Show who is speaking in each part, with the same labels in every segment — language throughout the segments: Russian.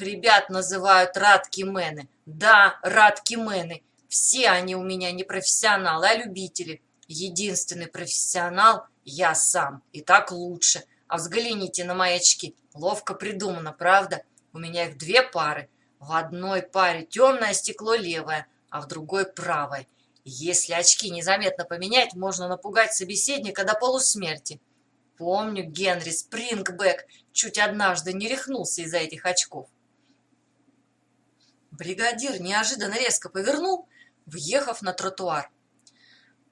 Speaker 1: Ребят называют радкимены. Да, радкимены. Все они у меня не профессионалы, а любители. Единственный профессионал – я сам. И так лучше. А взгляните на мои очки. Ловко придумано, правда? У меня их две пары. В одной паре темное стекло левое, а в другой правое. Если очки незаметно поменять, можно напугать собеседника до полусмерти. Помню, Генри Спрингбэк чуть однажды не рехнулся из-за этих очков. Бригадир неожиданно резко повернул, въехав на тротуар.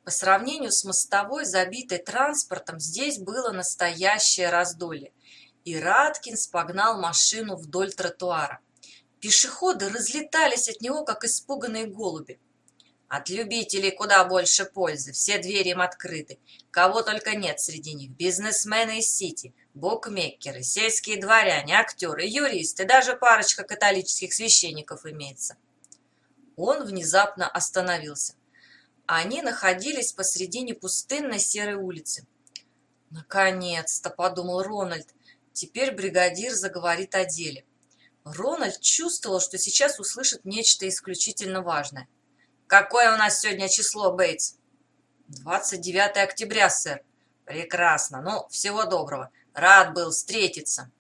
Speaker 1: По сравнению с мостовой, забитой транспортом, здесь было настоящее раздолье, и Раткинс погнал машину вдоль тротуара. Пешеходы разлетались от него, как испуганные голуби. От любителей куда больше пользы, все двери им открыты. Кого только нет среди них. Бизнесмены из Сити, букмекеры, сельские дворяне, актеры, юристы, даже парочка католических священников имеется. Он внезапно остановился. Они находились посредине пустынной серой улицы. «Наконец-то!» – подумал Рональд. «Теперь бригадир заговорит о деле». Рональд чувствовал, что сейчас услышит нечто исключительно важное. «Какое у нас сегодня число, Бейтс?» «29 октября, сэр». «Прекрасно. Ну, всего доброго. Рад был встретиться».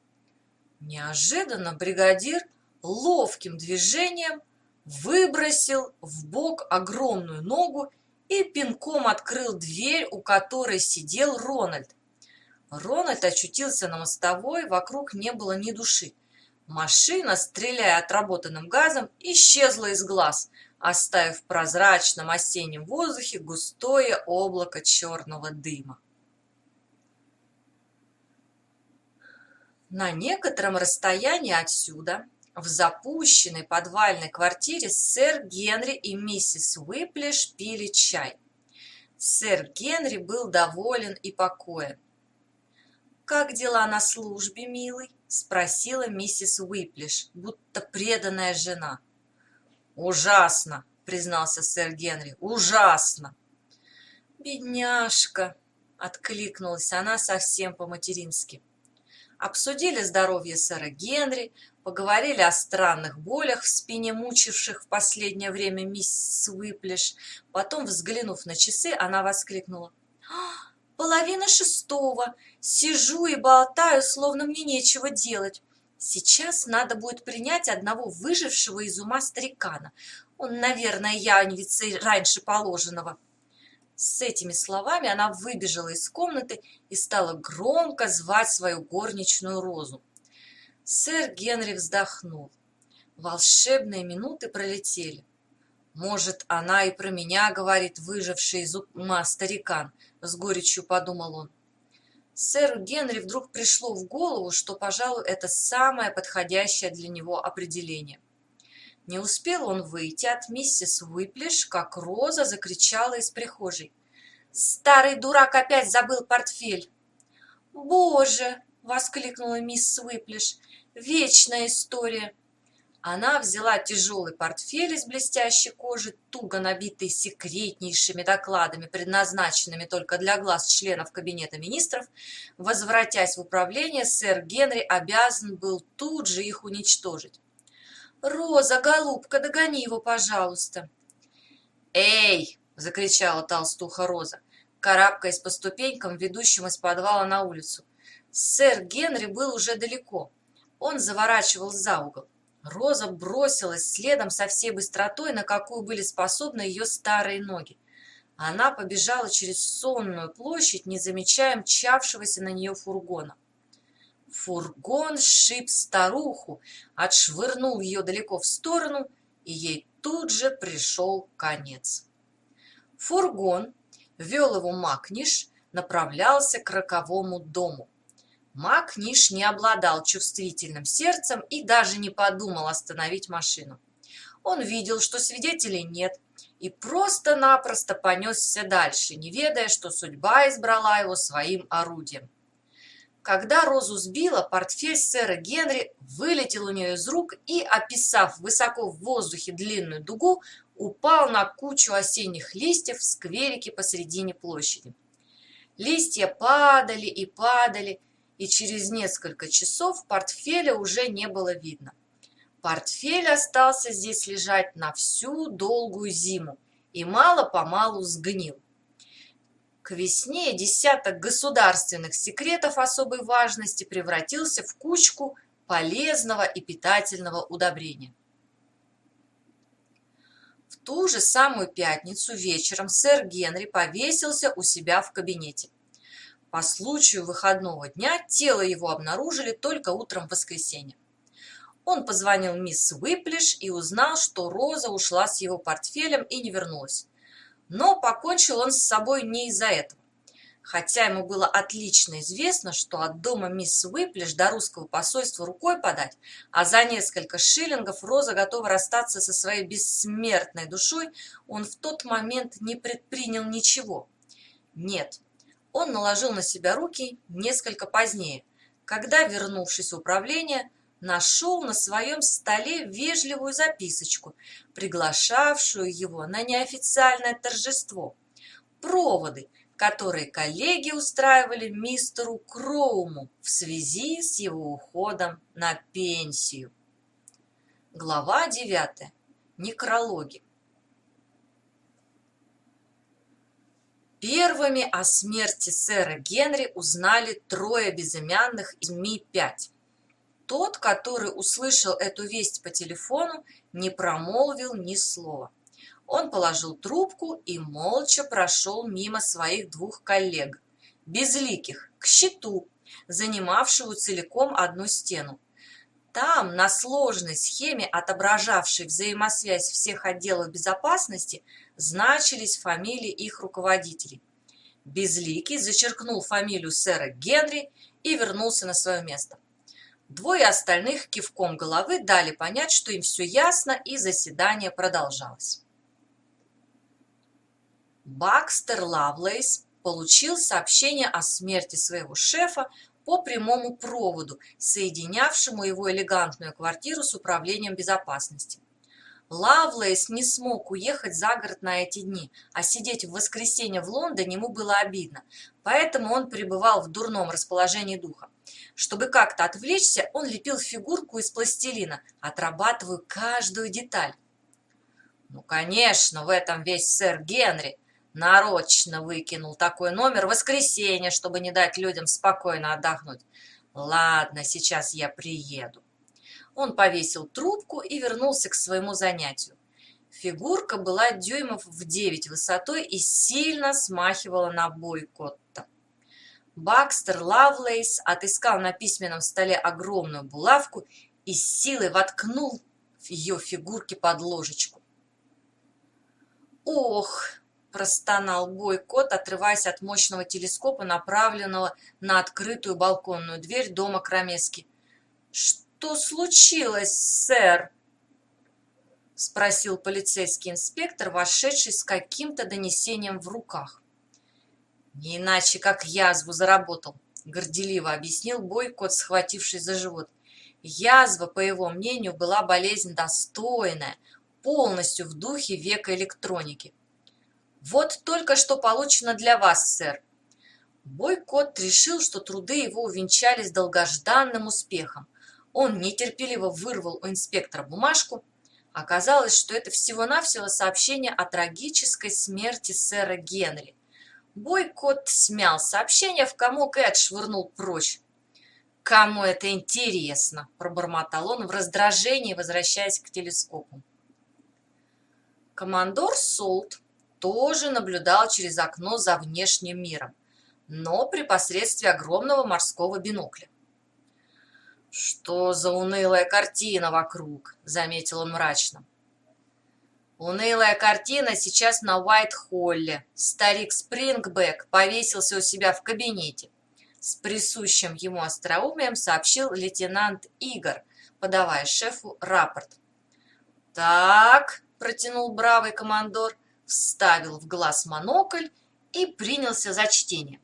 Speaker 1: Неожиданно бригадир ловким движением выбросил в бок огромную ногу и пинком открыл дверь, у которой сидел Рональд. Рональд очутился на мостовой, вокруг не было ни души. Машина, стреляя отработанным газом, исчезла из глаз, оставив в прозрачном осеннем воздухе густое облако черного дыма. На некотором расстоянии отсюда в запущенной подвальной квартире сэр Генри и миссис Уиплиш пили чай. Сэр Генри был доволен и покоен. «Как дела на службе, милый?» – спросила миссис Уиплиш, будто преданная жена. «Ужасно!» – признался сэр Генри. «Ужасно!» «Бедняжка!» – откликнулась она совсем по-матерински. Обсудили здоровье сэра Генри, поговорили о странных болях в спине, мучивших в последнее время мисс Уиплиш. Потом, взглянув на часы, она воскликнула. «А, «Половина шестого. Сижу и болтаю, словно мне нечего делать. Сейчас надо будет принять одного выжившего из ума старикана. Он, наверное, явится раньше положенного». С этими словами она выбежала из комнаты и стала громко звать свою горничную Розу. Сэр Генри вздохнул. Волшебные минуты пролетели. Может, она и про меня говорит, выживший из ума старикан, с горечью подумал он. Сэру Генри вдруг пришло в голову, что, пожалуй, это самое подходящее для него определение. Не успел он выйти от миссис Уиплиш, как Роза закричала из прихожей. «Старый дурак опять забыл портфель!» «Боже!» — воскликнула мисс Уиплиш. Вечная история. Она взяла тяжелый портфель из блестящей кожи, туго набитый секретнейшими докладами, предназначенными только для глаз членов Кабинета министров. Возвратясь в управление, сэр Генри обязан был тут же их уничтожить. «Роза, голубка, догони его, пожалуйста!» «Эй!» — закричала толстуха Роза, карабкаясь по ступенькам, ведущим из подвала на улицу. Сэр Генри был уже далеко. Он заворачивал за угол. Роза бросилась следом со всей быстротой, на какую были способны ее старые ноги. Она побежала через сонную площадь, не замечая мчавшегося на нее фургона. Фургон шип старуху, отшвырнул ее далеко в сторону, и ей тут же пришел конец. Фургон вел его Макниш, направлялся к роковому дому. Мак Ниш не обладал чувствительным сердцем и даже не подумал остановить машину. Он видел, что свидетелей нет, и просто-напросто понесся дальше, не ведая, что судьба избрала его своим орудием. Когда Розу сбила, портфель сэра Генри вылетел у нее из рук и, описав высоко в воздухе длинную дугу, упал на кучу осенних листьев в скверике посредине площади. Листья падали и падали, и через несколько часов портфеля уже не было видно. Портфель остался здесь лежать на всю долгую зиму и мало-помалу сгнил. К весне десяток государственных секретов особой важности превратился в кучку полезного и питательного удобрения. В ту же самую пятницу вечером сэр Генри повесился у себя в кабинете. По случаю выходного дня тело его обнаружили только утром в воскресенье. Он позвонил мисс Выплеш и узнал, что Роза ушла с его портфелем и не вернулась. Но покончил он с собой не из-за этого. Хотя ему было отлично известно, что от дома мисс Выплеш до русского посольства рукой подать, а за несколько шиллингов Роза готова расстаться со своей бессмертной душой, он в тот момент не предпринял ничего. Нет, он наложил на себя руки несколько позднее, когда, вернувшись в управление, нашел на своем столе вежливую записочку, приглашавшую его на неофициальное торжество. Проводы, которые коллеги устраивали мистеру Кроуму в связи с его уходом на пенсию. Глава 9. Некрологи. Первыми о смерти сэра Генри узнали трое безымянных из Ми-5. Тот, который услышал эту весть по телефону, не промолвил ни слова. Он положил трубку и молча прошел мимо своих двух коллег, безликих, к щиту, занимавшего целиком одну стену. Там, на сложной схеме, отображавшей взаимосвязь всех отделов безопасности, значились фамилии их руководителей. Безликий зачеркнул фамилию сэра Генри и вернулся на свое место. Двое остальных кивком головы дали понять, что им все ясно, и заседание продолжалось. Бакстер Лавлейс получил сообщение о смерти своего шефа по прямому проводу, соединявшему его элегантную квартиру с управлением безопасности. Лавлейс не смог уехать за город на эти дни, а сидеть в воскресенье в Лондоне ему было обидно, поэтому он пребывал в дурном расположении духа. Чтобы как-то отвлечься, он лепил фигурку из пластилина, отрабатывая каждую деталь. Ну, конечно, в этом весь сэр Генри. Нарочно выкинул такой номер в воскресенье, чтобы не дать людям спокойно отдохнуть. Ладно, сейчас я приеду. Он повесил трубку и вернулся к своему занятию. Фигурка была дюймов в девять высотой и сильно смахивала на бойкотта. Бакстер Лавлейс отыскал на письменном столе огромную булавку и с силой воткнул ее фигурке под ложечку. «Ох!» – простонал бойкот, отрываясь от мощного телескопа, направленного на открытую балконную дверь дома Крамески. «Что случилось, сэр?» – спросил полицейский инспектор, вошедший с каким-то донесением в руках. Не иначе, как язву заработал, горделиво объяснил Бойкот, схватившись за живот. Язва, по его мнению, была болезнь достойная, полностью в духе века электроники. Вот только что получено для вас, сэр. Бойкот решил, что труды его увенчались долгожданным успехом. Он нетерпеливо вырвал у инспектора бумажку. Оказалось, что это всего-навсего сообщение о трагической смерти сэра Генри. Бойкот смял сообщение в комок и отшвырнул прочь. «Кому это интересно?» – пробормотал он в раздражении, возвращаясь к телескопу. Командор Солт тоже наблюдал через окно за внешним миром, но при посредстве огромного морского бинокля. «Что за унылая картина вокруг?» – заметил он мрачно. Унылая картина сейчас на Уайт-Холле. Старик Спрингбэк повесился у себя в кабинете. С присущим ему остроумием сообщил лейтенант Игорь, подавая шефу рапорт. «Так», — протянул бравый командор, вставил в глаз монокль и принялся за чтение.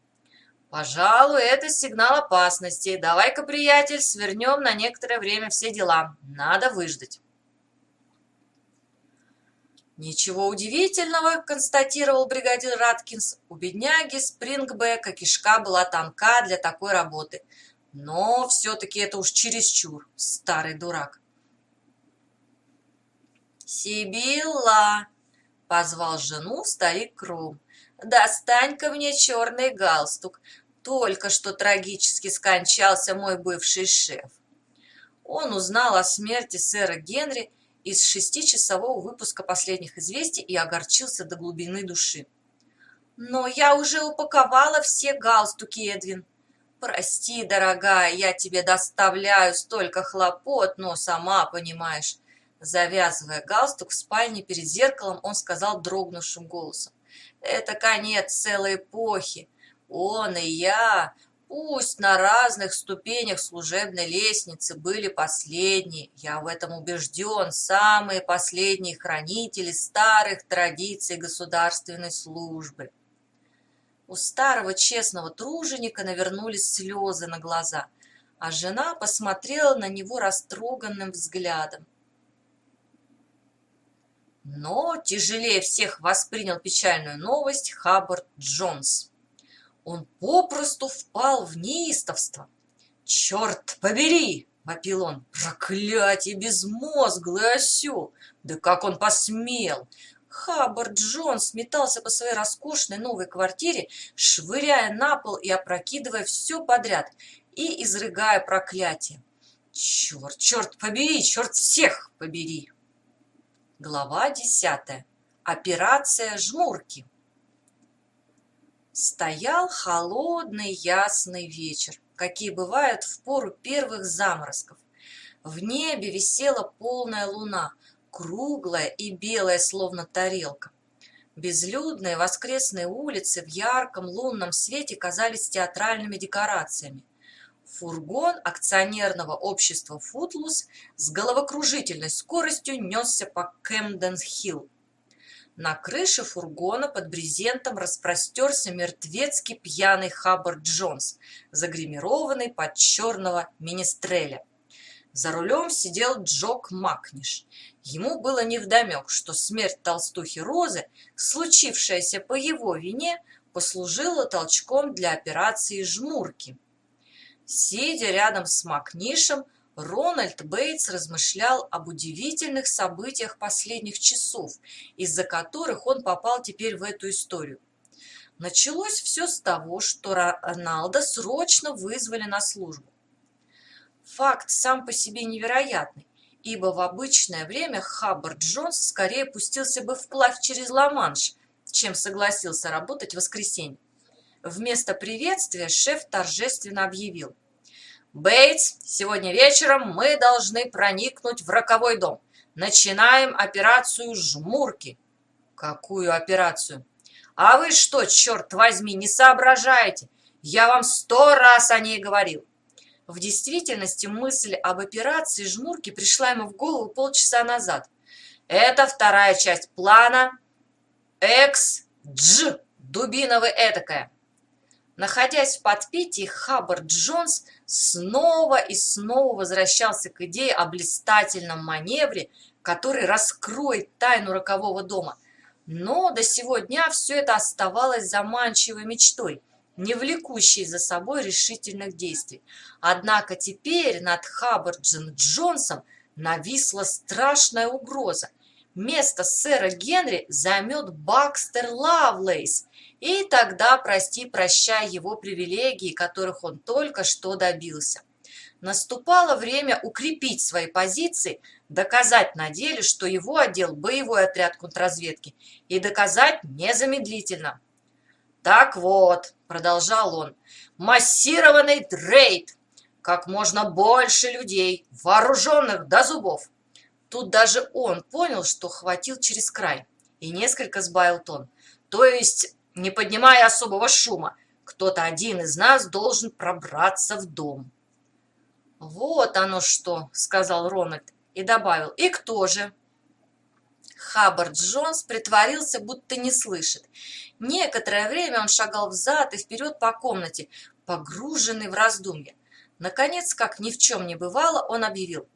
Speaker 1: «Пожалуй, это сигнал опасности. Давай-ка, приятель, свернем на некоторое время все дела. Надо выждать». «Ничего удивительного», – констатировал бригадир Раткинс. «У бедняги Спрингбека кишка была тонка для такой работы. Но все-таки это уж чересчур, старый дурак». «Сибилла!» — позвал жену старик Крум. «Достань-ка мне черный галстук. Только что трагически скончался мой бывший шеф». Он узнал о смерти сэра Генри из шестичасового выпуска последних известий и огорчился до глубины души. «Но я уже упаковала все галстуки, Эдвин», «Прости, дорогая, я тебе доставляю столько хлопот, но сама понимаешь». Завязывая галстук в спальне перед зеркалом, он сказал дрогнувшим голосом. «Это конец целой эпохи. Он и я, пусть на разных ступенях служебной лестницы, были последние, я в этом убежден, самые последние хранители старых традиций государственной службы». У старого честного труженика навернулись слезы на глаза, а жена посмотрела на него растроганным взглядом. Но тяжелее всех воспринял печальную новость Хаббард Джонс. Он попросту впал в неистовство. «Черт побери!» — вопил он. «Проклятие безмозглый осел! Да как он посмел! Хаббард Джонс метался по своей роскошной новой квартире, швыряя на пол и опрокидывая все подряд и изрыгая проклятие. «Черт, черт побери, черт всех побери!» Глава десятая. Операция «Жмурки». Стоял холодный ясный вечер, какие бывают в пору первых заморозков. В небе висела полная луна, круглая и белая, словно тарелка. Безлюдные воскресные улицы в ярком лунном свете казались театральными декорациями. Фургон акционерного общества «Футлус» с головокружительной скоростью несся по Кэмден-Хилл. На крыше фургона под брезентом распростерся мертвецкий пьяный Хаббард Джонс, загримированный под черного министреля. За рулем сидел Джок Макниш. Ему было невдомек, что смерть толстухи Розы, случившаяся по его вине, послужила толчком для операции «Жмурки». Сидя рядом с Макнишем, Рональд Бейтс размышлял об удивительных событиях последних часов, из-за которых он попал теперь в эту историю. Началось все с того, что Роналда срочно вызвали на службу. Факт сам по себе невероятный, ибо в обычное время Хаббард Джонс скорее пустился бы вплавь через Ла-Манш, чем согласился работать в воскресенье. Вместо приветствия шеф торжественно объявил. «Бейтс, сегодня вечером мы должны проникнуть в роковой дом. Начинаем операцию «Жмурки». «Какую операцию?» «А вы что, черт возьми, не соображаете? Я вам сто раз о ней говорил. В действительности мысль об операции «Жмурки» пришла ему в голову полчаса назад. Это вторая часть плана «Экс-Дж» дубиновый этакая. Находясь в подпитии, Хаббард Джонс снова и снова возвращался к идее о блистательном маневре, который раскроет тайну рокового дома. Но до сего дня все это оставалось заманчивой мечтой – не влекущий за собой решительных действий. Однако теперь над Хаббарджем Джонсом нависла страшная угроза. Место сэра Генри займет Бакстер Лавлейс, и тогда прости-прощай его привилегии, которых он только что добился. Наступало время укрепить свои позиции, доказать на деле, что его отдел боевой отряд контрразведки, и доказать незамедлительно. Так вот, продолжал он, массированный рейд, как можно больше людей, вооруженных до зубов. Тут даже он понял, что хватил через край, и несколько сбавил тон. То есть, не поднимая особого шума, кто-то один из нас должен пробраться в дом. «Вот оно что», — сказал Рональд и добавил. «И кто же?» Хаббард Джонс притворился, будто не слышит. Некоторое время он шагал взад и вперед по комнате, погруженный в раздумья. Наконец, как ни в чем не бывало, он объявил.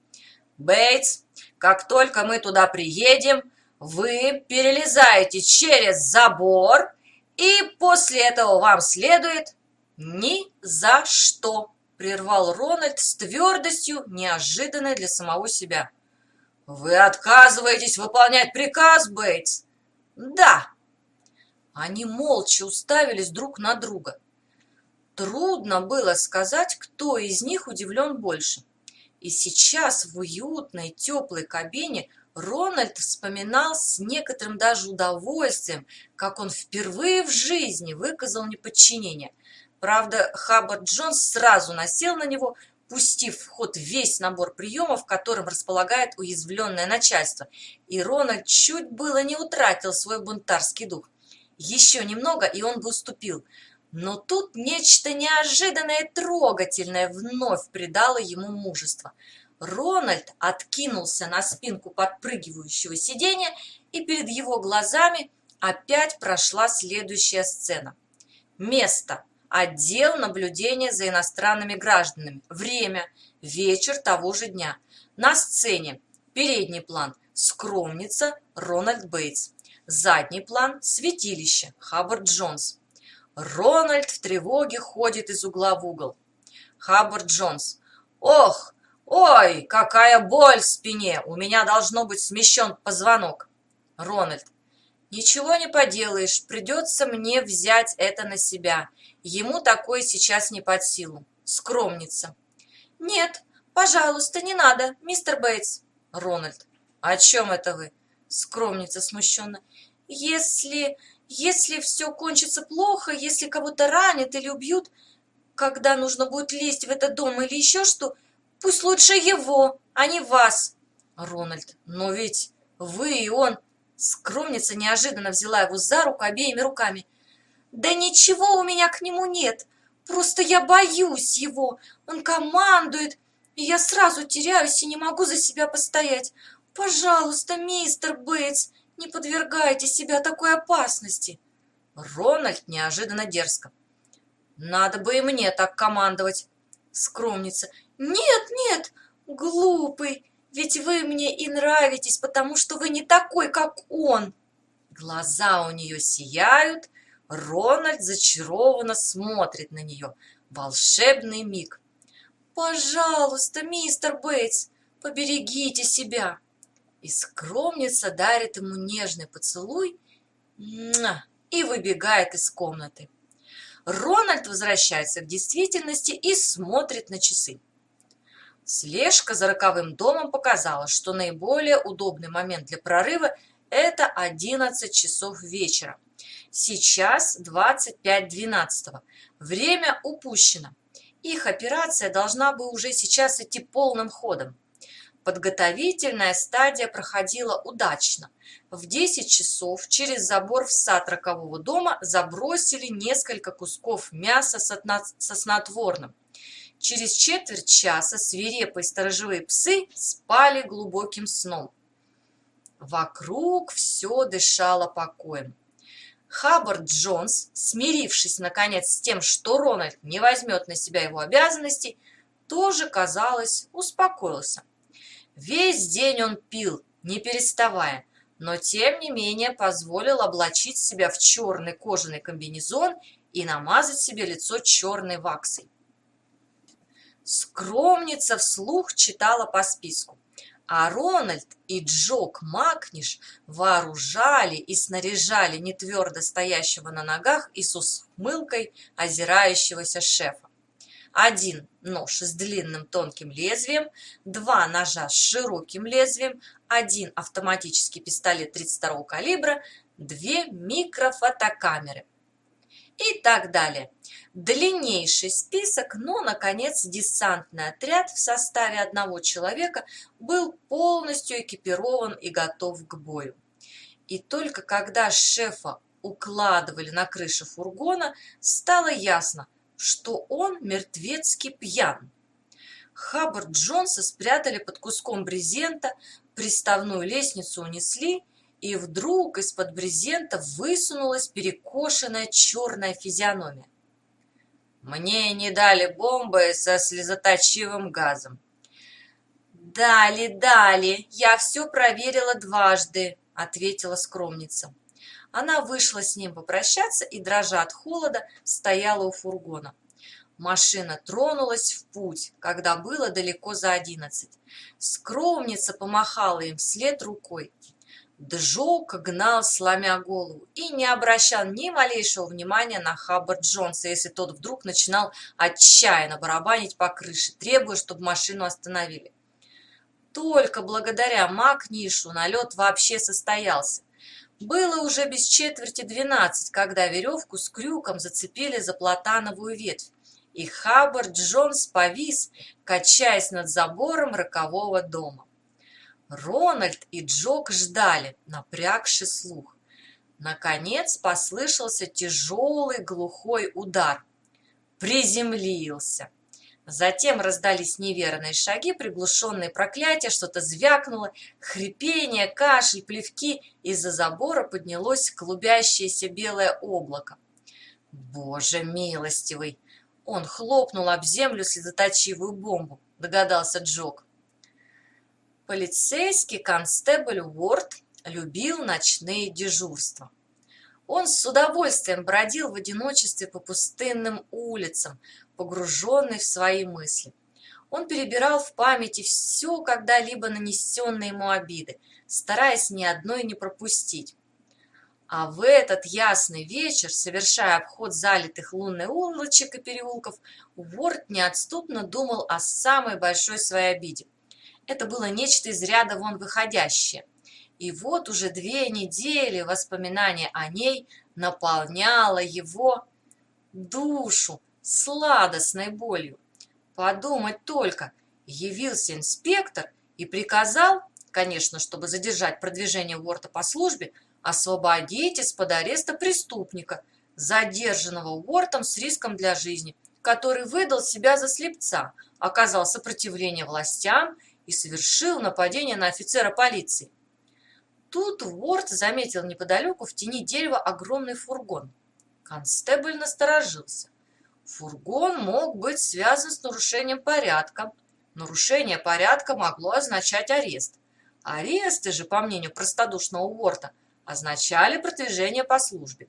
Speaker 1: «Бейтс, как только мы туда приедем, вы перелезаете через забор, и после этого вам следует...» «Ни за что!» — прервал Рональд с твердостью, неожиданной для самого себя. «Вы отказываетесь выполнять приказ, Бейтс?» «Да». Они молча уставились друг на друга. Трудно было сказать, кто из них удивлен больше. И сейчас в уютной, теплой кабине Рональд вспоминал с некоторым даже удовольствием, как он впервые в жизни выказал неподчинение. Правда, Хаббард Джонс сразу насел на него, пустив в ход весь набор приемов, которым располагает уязвленное начальство, и Рональд чуть было не утратил свой бунтарский дух. Еще немного, и он бы уступил. Но тут нечто неожиданное и трогательное вновь придало ему мужество. Рональд откинулся на спинку подпрыгивающего сиденья, и перед его глазами опять прошла следующая сцена. Место – Отдел наблюдения за иностранными гражданами. Время. Вечер того же дня. На сцене. Передний план. Скромница. Рональд Бейтс. Задний план. Святилище. Хаббард Джонс. Рональд в тревоге ходит из угла в угол. Хаббард Джонс. Ох, ой, какая боль в спине. У меня должно быть смещен позвонок. Рональд. Ничего не поделаешь, придется мне взять это на себя. Ему такое сейчас не под силу. Скромница. Нет, пожалуйста, не надо, мистер Бейтс. Рональд. О чем это вы? Скромница смущенно. Если... если все кончится плохо, если кого-то ранят или убьют, когда нужно будет лезть в этот дом или еще что, пусть лучше его, а не вас. Рональд. Но ведь вы и он... Скромница неожиданно взяла его за руку обеими руками. «Да ничего у меня к нему нет, просто я боюсь его, он командует, и я сразу теряюсь и не могу за себя постоять. Пожалуйста, мистер Бейтс, не подвергайте себя такой опасности!» Рональд неожиданно дерзко. «Надо бы и мне так командовать!» Скромница. «Нет, нет, глупый, ведь вы мне и нравитесь, потому что вы не такой, как он. Глаза у нее сияют, Рональд зачарованно смотрит на нее. Волшебный миг. «Пожалуйста, мистер Бейтс, поберегите себя!» И скромница дарит ему нежный поцелуй и выбегает из комнаты. Рональд возвращается к действительности и смотрит на часы. Слежка за роковым домом показала, что наиболее удобный момент для прорыва – это 11 часов вечера. Сейчас 25.12. Время упущено. Их операция должна бы уже сейчас идти полным ходом. Подготовительная стадия проходила удачно. В 10 часов через забор в сад рокового дома забросили несколько кусков мяса со снотворным – Через четверть часа свирепые сторожевые псы спали глубоким сном. Вокруг все дышало покоем. Хаббард Джонс, смирившись наконец с тем, что Рональд не возьмет на себя его обязанности, тоже, казалось, успокоился. Весь день он пил, не переставая, но тем не менее позволил облачить себя в черный кожаный комбинезон и намазать себе лицо черной ваксой. Скромница вслух читала по списку. А Рональд и Джок Макниш вооружали и снаряжали нетвердо стоящего на ногах и с усмылкой озирающегося шефа. Один нож с длинным тонким лезвием, два ножа с широким лезвием, один автоматический пистолет 32 калибра, две микрофотокамеры и так далее. Длиннейший список, но, наконец, десантный отряд в составе одного человека был полностью экипирован и готов к бою. И только когда шефа укладывали на крышу фургона, стало ясно, что он мертвецки пьян. Хаббард Джонса спрятали под куском брезента, приставную лестницу унесли, и вдруг из-под брезента высунулась перекошенная черная физиономия. Мне не дали бомбы со слезоточивым газом. «Дали, дали, я все проверила дважды», — ответила скромница. Она вышла с ним попрощаться и, дрожа от холода, стояла у фургона. Машина тронулась в путь, когда было далеко за одиннадцать. Скромница помахала им вслед рукой. Джок гнал, сломя голову, и не обращал ни малейшего внимания на Хаббард Джонса, если тот вдруг начинал отчаянно барабанить по крыше, требуя, чтобы машину остановили. Только благодаря Макнишу налет вообще состоялся. Было уже без четверти двенадцать, когда веревку с крюком зацепили за платановую ветвь, и Хаббард Джонс повис, качаясь над забором рокового дома. Рональд и Джок ждали, напрягший слух. Наконец послышался тяжелый глухой удар. Приземлился. Затем раздались неверные шаги, приглушенные проклятия, что-то звякнуло, хрипение, кашель, плевки. Из-за забора поднялось клубящееся белое облако. «Боже милостивый!» Он хлопнул об землю слезоточивую бомбу, догадался Джок. Полицейский констебль Уорд любил ночные дежурства. Он с удовольствием бродил в одиночестве по пустынным улицам, погруженный в свои мысли. Он перебирал в памяти все когда-либо нанесенные ему обиды, стараясь ни одной не пропустить. А в этот ясный вечер, совершая обход залитых лунной улочек и переулков, Уорд неотступно думал о самой большой своей обиде это было нечто из ряда вон выходящее. И вот уже две недели воспоминания о ней наполняло его душу сладостной болью. Подумать только, явился инспектор и приказал, конечно, чтобы задержать продвижение Уорта по службе, освободить из-под ареста преступника, задержанного Уортом с риском для жизни, который выдал себя за слепца, оказал сопротивление властям и совершил нападение на офицера полиции. Тут Уорд заметил неподалеку в тени дерева огромный фургон. Констебль насторожился. Фургон мог быть связан с нарушением порядка. Нарушение порядка могло означать арест. Аресты же, по мнению простодушного Уорта, означали продвижение по службе.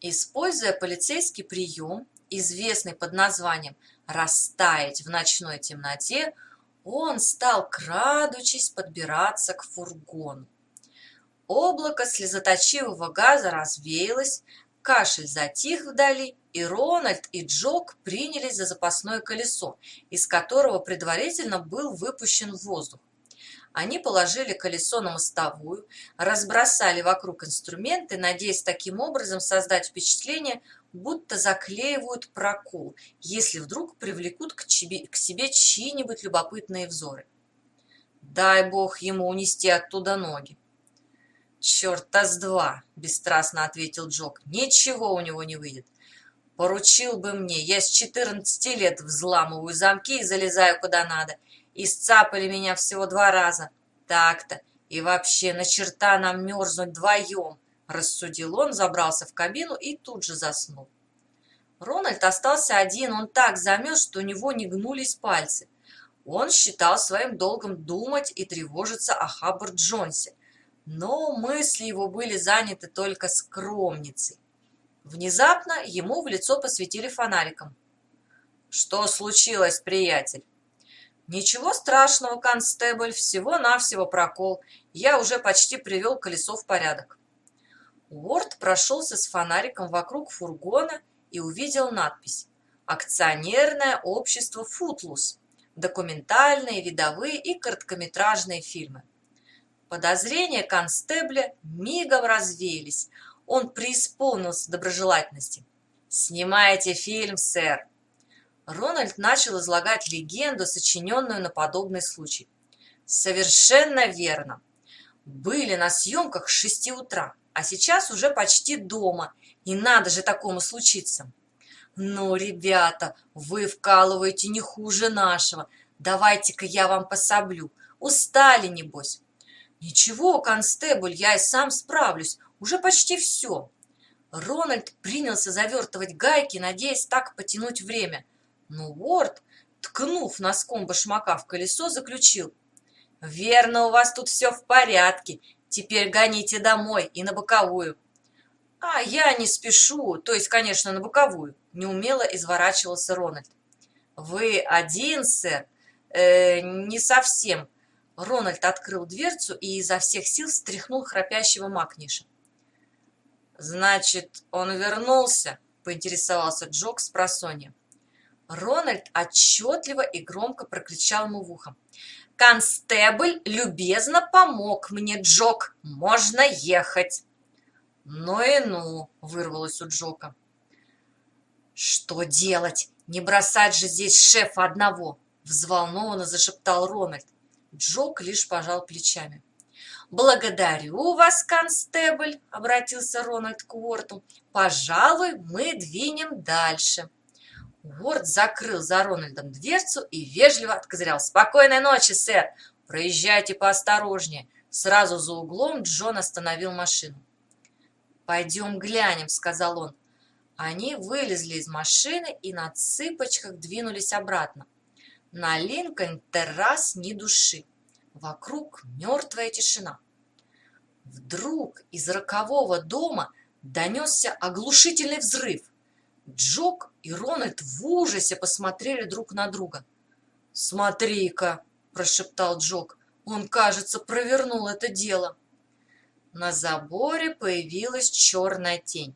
Speaker 1: Используя полицейский прием, известный под названием растаять в ночной темноте, он стал, крадучись, подбираться к фургону. Облако слезоточивого газа развеялось, кашель затих вдали, и Рональд и Джок принялись за запасное колесо, из которого предварительно был выпущен воздух. Они положили колесо на мостовую, разбросали вокруг инструменты, надеясь таким образом создать впечатление, будто заклеивают прокол, если вдруг привлекут к, чебе, к себе чьи-нибудь любопытные взоры. Дай бог ему унести оттуда ноги. «Черта с два!» – бесстрастно ответил Джок. «Ничего у него не выйдет. Поручил бы мне, я с четырнадцати лет взламываю замки и залезаю куда надо. И сцапали меня всего два раза. Так-то. И вообще, на черта нам мерзнуть вдвоем рассудил он, забрался в кабину и тут же заснул. Рональд остался один, он так замерз, что у него не гнулись пальцы. Он считал своим долгом думать и тревожиться о Хаббард Джонсе, но мысли его были заняты только скромницей. Внезапно ему в лицо посветили фонариком. «Что случилось, приятель?» «Ничего страшного, констебль, всего-навсего прокол. Я уже почти привел колесо в порядок». Уорд прошелся с фонариком вокруг фургона и увидел надпись «Акционерное общество «Футлус», документальные, видовые и короткометражные фильмы. Подозрения констебля мигом развеялись. Он преисполнился доброжелательности. «Снимайте фильм, сэр!» Рональд начал излагать легенду, сочиненную на подобный случай. «Совершенно верно. Были на съемках с шести утра а сейчас уже почти дома, и надо же такому случиться. Ну, ребята, вы вкалываете не хуже нашего, давайте-ка я вам пособлю, устали, небось. Ничего, констебль, я и сам справлюсь, уже почти все. Рональд принялся завертывать гайки, надеясь так потянуть время. Но Уорд, ткнув носком башмака в колесо, заключил. «Верно, у вас тут все в порядке, Теперь гоните домой и на боковую. а я не спешу то есть конечно на боковую неумело изворачивался рональд вы один сэр э, не совсем рональд открыл дверцу и изо всех сил встряхнул храпящего макниша. Значит он вернулся поинтересовался джок с просонья. Рональд отчетливо и громко прокричал ему в ухо. Констебль любезно помог мне джок. Можно ехать ну и ну вырвалось у джока. Что делать? Не бросать же здесь шефа одного взволнованно зашептал рональд джок лишь пожал плечами. Благодарю вас констебль обратился рональд к уорту. Пожалуй мы двинем дальше уорд закрыл за рональдом дверцу и вежливо откозырял. Спокойной ночи сэр! Проезжайте поосторожнее! Сразу за углом джон остановил машину. Пойдем глянем сказал он. Они вылезли из машины и на цыпочках двинулись обратно на линкольн террас ни души. Вокруг мертвая тишина. Вдруг из рокового дома донесся оглушительный взрыв. Джок и рональд в ужасе посмотрели друг на друга. Смотри-ка прошептал джок он кажется провернул это дело на заборе появилась черная тень.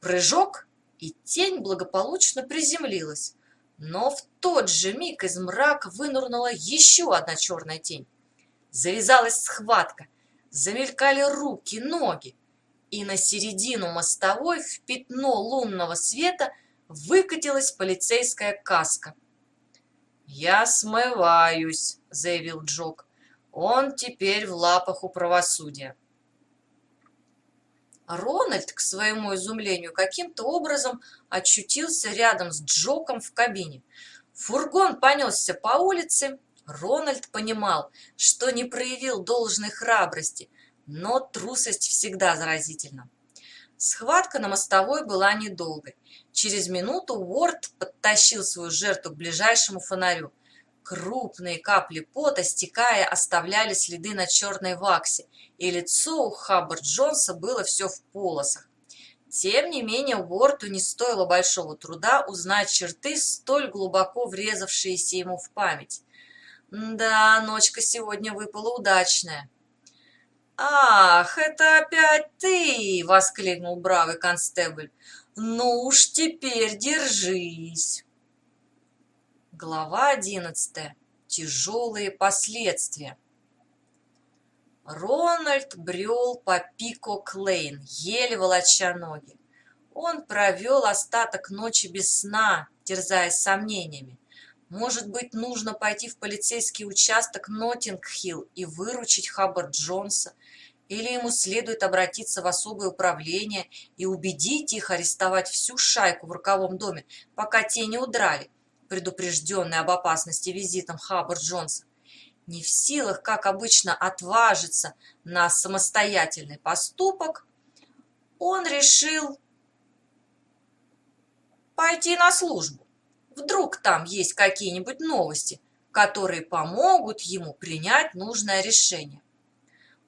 Speaker 1: Прыжок, и тень благополучно приземлилась. Но в тот же миг из мрака вынырнула еще одна черная тень. Завязалась схватка, замелькали руки, ноги, и на середину мостовой в пятно лунного света выкатилась полицейская каска. «Я смываюсь», — заявил Джок. «Он теперь в лапах у правосудия». Рональд, к своему изумлению, каким-то образом очутился рядом с Джоком в кабине. Фургон понесся по улице. Рональд понимал, что не проявил должной храбрости, но трусость всегда заразительна. Схватка на мостовой была недолгой. Через минуту Уорд подтащил свою жертву к ближайшему фонарю – Крупные капли пота, стекая, оставляли следы на черной ваксе, и лицо у Хаббард Джонса было все в полосах. Тем не менее, Уорту не стоило большого труда узнать черты, столь глубоко врезавшиеся ему в память. Да, ночка сегодня выпала удачная. «Ах, это опять ты!» — воскликнул бравый констебль. «Ну уж теперь держись!» Глава одиннадцатая. Тяжелые последствия. Рональд брел по Пико Клейн, еле волоча ноги. Он провел остаток ночи без сна, терзаясь сомнениями. Может быть, нужно пойти в полицейский участок Ноттинг-Хилл и выручить Хаббард Джонса, или ему следует обратиться в особое управление и убедить их арестовать всю шайку в роковом доме, пока те не удрали предупрежденный об опасности визитом Хаббард Джонса, не в силах, как обычно, отважиться на самостоятельный поступок, он решил пойти на службу. Вдруг там есть какие-нибудь новости, которые помогут ему принять нужное решение.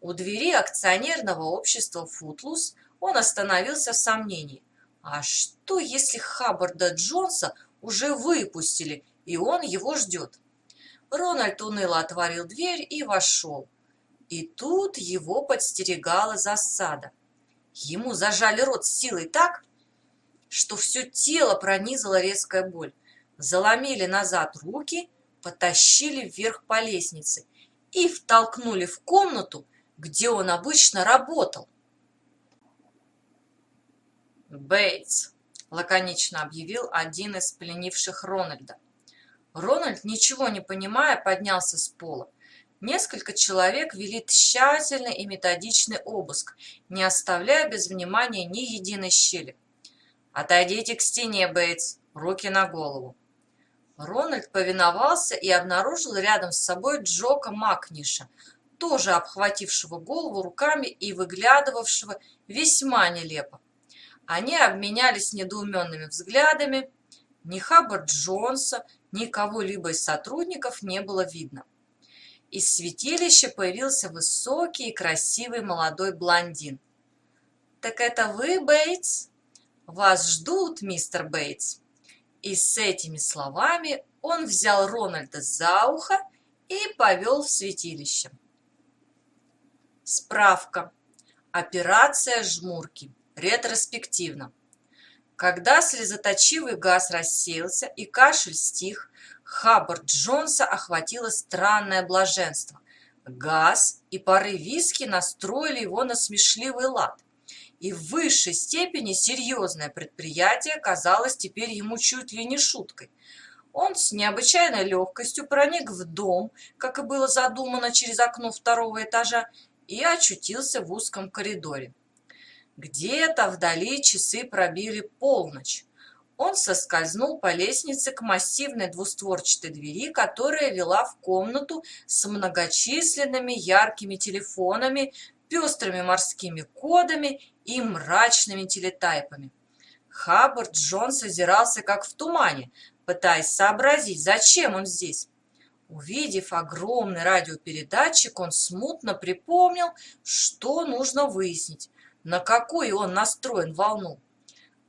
Speaker 1: У двери акционерного общества «Футлус» он остановился в сомнении. А что, если Хаббарда Джонса уже выпустили, и он его ждет. Рональд уныло отворил дверь и вошел. И тут его подстерегала засада. Ему зажали рот силой так, что все тело пронизала резкая боль. Заломили назад руки, потащили вверх по лестнице и втолкнули в комнату, где он обычно работал. Бейтс лаконично объявил один из пленивших Рональда. Рональд, ничего не понимая, поднялся с пола. Несколько человек вели тщательный и методичный обыск, не оставляя без внимания ни единой щели. «Отойдите к стене, Бейтс, руки на голову». Рональд повиновался и обнаружил рядом с собой Джока Макниша, тоже обхватившего голову руками и выглядывавшего весьма нелепо. Они обменялись недоуменными взглядами. Ни Хаббард Джонса, ни кого-либо из сотрудников не было видно. Из святилища появился высокий и красивый молодой блондин. так это вы, Бейтс? Вас ждут, мистер Бейтс. И с этими словами он взял Рональда за ухо и повел в святилище. Справка. Операция «Жмурки». Ретроспективно. Когда слезоточивый газ рассеялся и кашель стих, Хаббард Джонса охватило странное блаженство. Газ и пары виски настроили его на смешливый лад. И в высшей степени серьезное предприятие казалось теперь ему чуть ли не шуткой. Он с необычайной легкостью проник в дом, как и было задумано через окно второго этажа, и очутился в узком коридоре. Где-то вдали часы пробили полночь. Он соскользнул по лестнице к массивной двустворчатой двери, которая вела в комнату с многочисленными яркими телефонами, пестрыми морскими кодами и мрачными телетайпами. Хаббард Джонс озирался как в тумане, пытаясь сообразить, зачем он здесь. Увидев огромный радиопередатчик, он смутно припомнил, что нужно выяснить, на какую он настроен волну.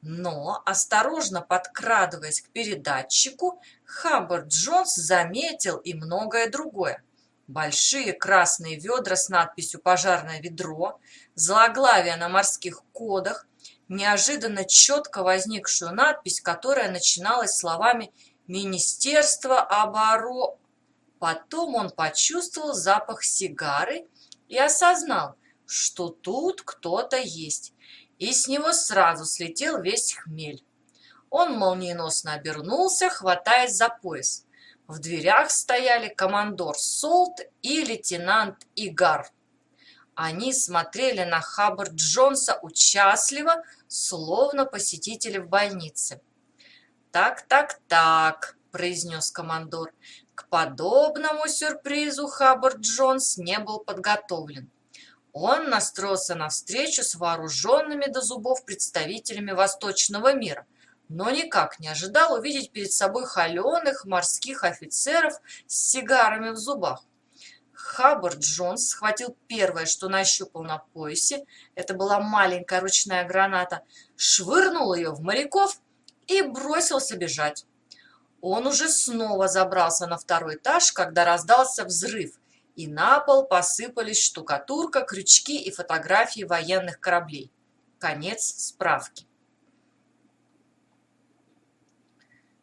Speaker 1: Но, осторожно подкрадываясь к передатчику, Хаббард Джонс заметил и многое другое. Большие красные ведра с надписью «Пожарное ведро», злоглавие на морских кодах, неожиданно четко возникшую надпись, которая начиналась словами «Министерство обороны». Потом он почувствовал запах сигары и осознал, что тут кто-то есть, и с него сразу слетел весь хмель. Он молниеносно обернулся, хватаясь за пояс. В дверях стояли командор Солт и лейтенант Игар. Они смотрели на Хаббард Джонса участливо, словно посетители в больнице. «Так, так, так», – произнес командор. К подобному сюрпризу Хаббард Джонс не был подготовлен. Он настроился на встречу с вооруженными до зубов представителями восточного мира, но никак не ожидал увидеть перед собой холеных морских офицеров с сигарами в зубах. Хаббард Джонс схватил первое, что нащупал на поясе, это была маленькая ручная граната, швырнул ее в моряков и бросился бежать. Он уже снова забрался на второй этаж, когда раздался взрыв, и на пол посыпались штукатурка, крючки и фотографии военных кораблей. Конец справки.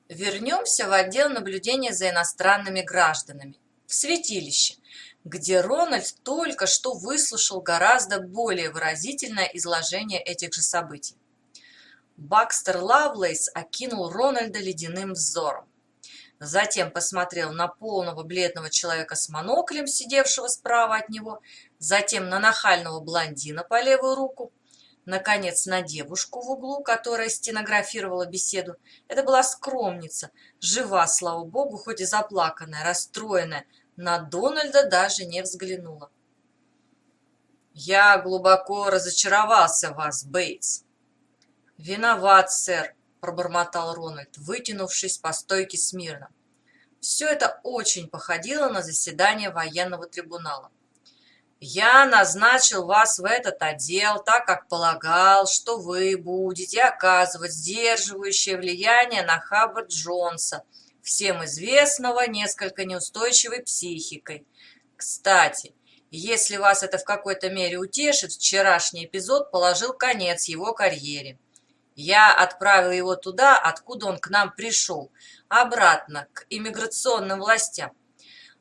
Speaker 1: Вернемся в отдел наблюдения за иностранными гражданами, в святилище, где Рональд только что выслушал гораздо более выразительное изложение этих же событий. Бакстер Лавлейс окинул Рональда ледяным взором. Затем посмотрел на полного бледного человека с моноклем, сидевшего справа от него, затем на нахального блондина по левую руку, наконец на девушку в углу, которая стенографировала беседу. Это была скромница, жива, слава богу, хоть и заплаканная, расстроенная, на Дональда даже не взглянула. «Я глубоко разочаровался в вас, Бейтс», «Виноват, сэр», – пробормотал Рональд, вытянувшись по стойке смирно. Все это очень походило на заседание военного трибунала. «Я назначил вас в этот отдел, так как полагал, что вы будете оказывать сдерживающее влияние на Хаббард Джонса, всем известного несколько неустойчивой психикой. Кстати, если вас это в какой-то мере утешит, вчерашний эпизод положил конец его карьере. Я отправил его туда, откуда он к нам пришел, обратно, к иммиграционным властям.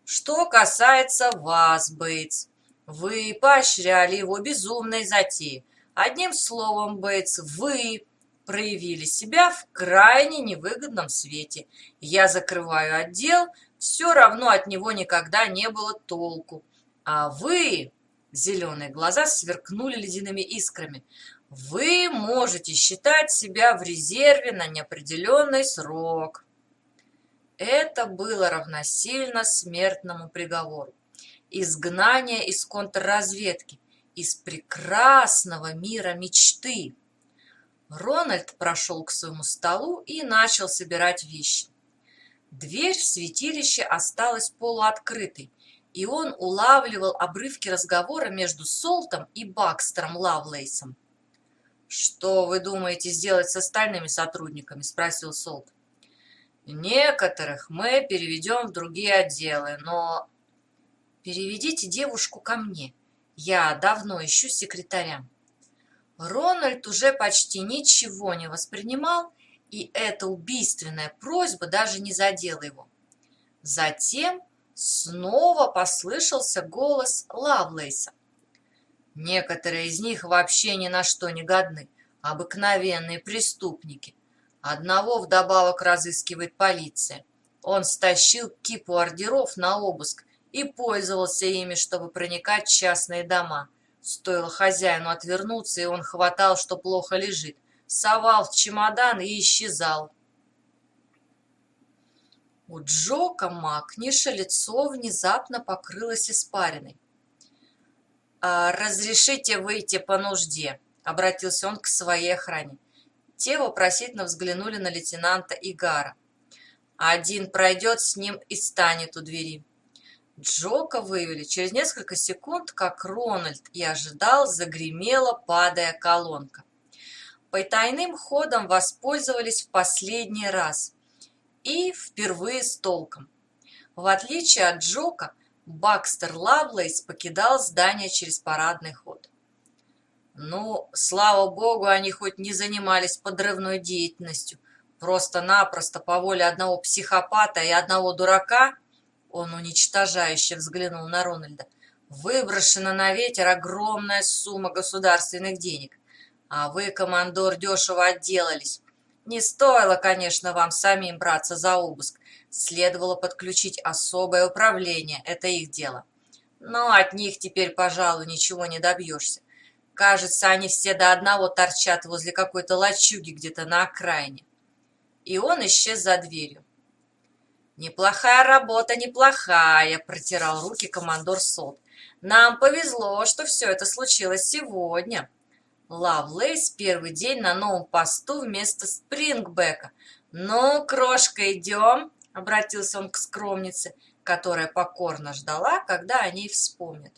Speaker 1: Что касается вас, Бейтс, вы поощряли его безумной затеи. Одним словом, Бейтс, вы проявили себя в крайне невыгодном свете. Я закрываю отдел, все равно от него никогда не было толку. А вы... Зеленые глаза сверкнули ледяными искрами вы можете считать себя в резерве на неопределенный срок. Это было равносильно смертному приговору. Изгнание из контрразведки, из прекрасного мира мечты. Рональд прошел к своему столу и начал собирать вещи. Дверь в святилище осталась полуоткрытой, и он улавливал обрывки разговора между Солтом и Бакстером Лавлейсом. «Что вы думаете сделать с остальными сотрудниками?» – спросил Солт. «Некоторых мы переведем в другие отделы, но...» «Переведите девушку ко мне. Я давно ищу секретаря». Рональд уже почти ничего не воспринимал, и эта убийственная просьба даже не задела его. Затем снова послышался голос Лавлейса. Некоторые из них вообще ни на что не годны, обыкновенные преступники. Одного вдобавок разыскивает полиция. Он стащил кипу ордеров на обыск и пользовался ими, чтобы проникать в частные дома. Стоило хозяину отвернуться, и он хватал, что плохо лежит, совал в чемодан и исчезал. У Джока Макниша лицо внезапно покрылось испариной. «А, «Разрешите выйти по нужде», — обратился он к своей охране. Те вопросительно взглянули на лейтенанта Игара. «Один пройдет с ним и станет у двери». Джока вывели. Через несколько секунд, как Рональд и ожидал, загремела, падая колонка. Потайным ходом воспользовались в последний раз и впервые с толком. В отличие от Джока, Бакстер Лавлейс покидал здание через парадный ход. Ну, слава богу, они хоть не занимались подрывной деятельностью. Просто-напросто по воле одного психопата и одного дурака, он уничтожающе взглянул на Рональда, выброшена на ветер огромная сумма государственных денег. А вы, командор, дешево отделались. Не стоило, конечно, вам самим браться за обыск. Следовало подключить особое управление, это их дело. Но от них теперь, пожалуй, ничего не добьешься. Кажется, они все до одного торчат возле какой-то лачуги где-то на окраине. И он исчез за дверью. «Неплохая работа, неплохая», — протирал руки командор Сот. «Нам повезло, что все это случилось сегодня». Лавлейс первый день на новом посту вместо Спрингбека. «Ну, крошка, идем!» — обратился он к скромнице, которая покорно ждала, когда о ней вспомнят.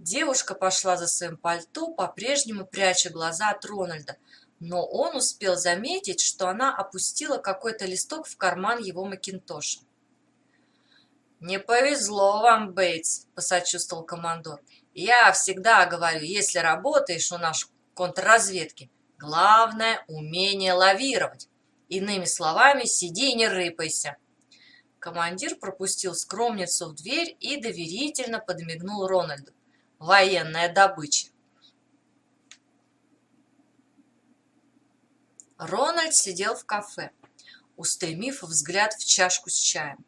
Speaker 1: Девушка пошла за своим пальто, по-прежнему пряча глаза от Рональда, но он успел заметить, что она опустила какой-то листок в карман его макинтоша. «Не повезло вам, Бейтс», — посочувствовал командор. «Я всегда говорю, если работаешь у нас контрразведки. Главное – умение лавировать. Иными словами, сиди и не рыпайся. Командир пропустил скромницу в дверь и доверительно подмигнул Рональду. Военная добыча. Рональд сидел в кафе, устремив взгляд в чашку с чаем.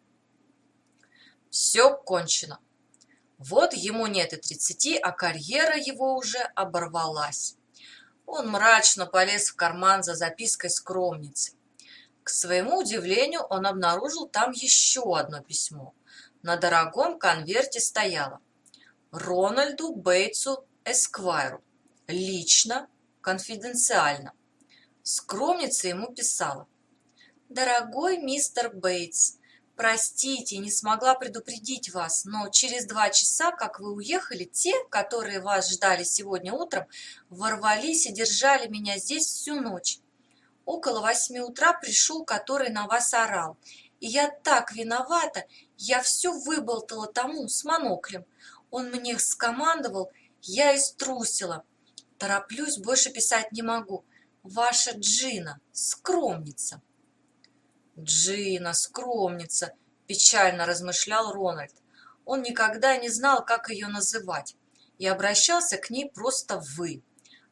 Speaker 1: Все кончено. Вот ему нет и тридцати, а карьера его уже оборвалась. Он мрачно полез в карман за запиской скромницы. К своему удивлению, он обнаружил там еще одно письмо. На дорогом конверте стояло «Рональду Бейтсу Эсквайру. Лично, конфиденциально». Скромница ему писала «Дорогой мистер Бейтс, Простите, не смогла предупредить вас, но через два часа, как вы уехали, те, которые вас ждали сегодня утром, ворвались и держали меня здесь всю ночь. Около восьми утра пришел, который на вас орал. И я так виновата, я все выболтала тому с моноклем. Он мне скомандовал, я и струсила. Тороплюсь, больше писать не могу. Ваша Джина, скромница. «Джина, скромница!» – печально размышлял Рональд. Он никогда не знал, как ее называть, и обращался к ней просто «вы».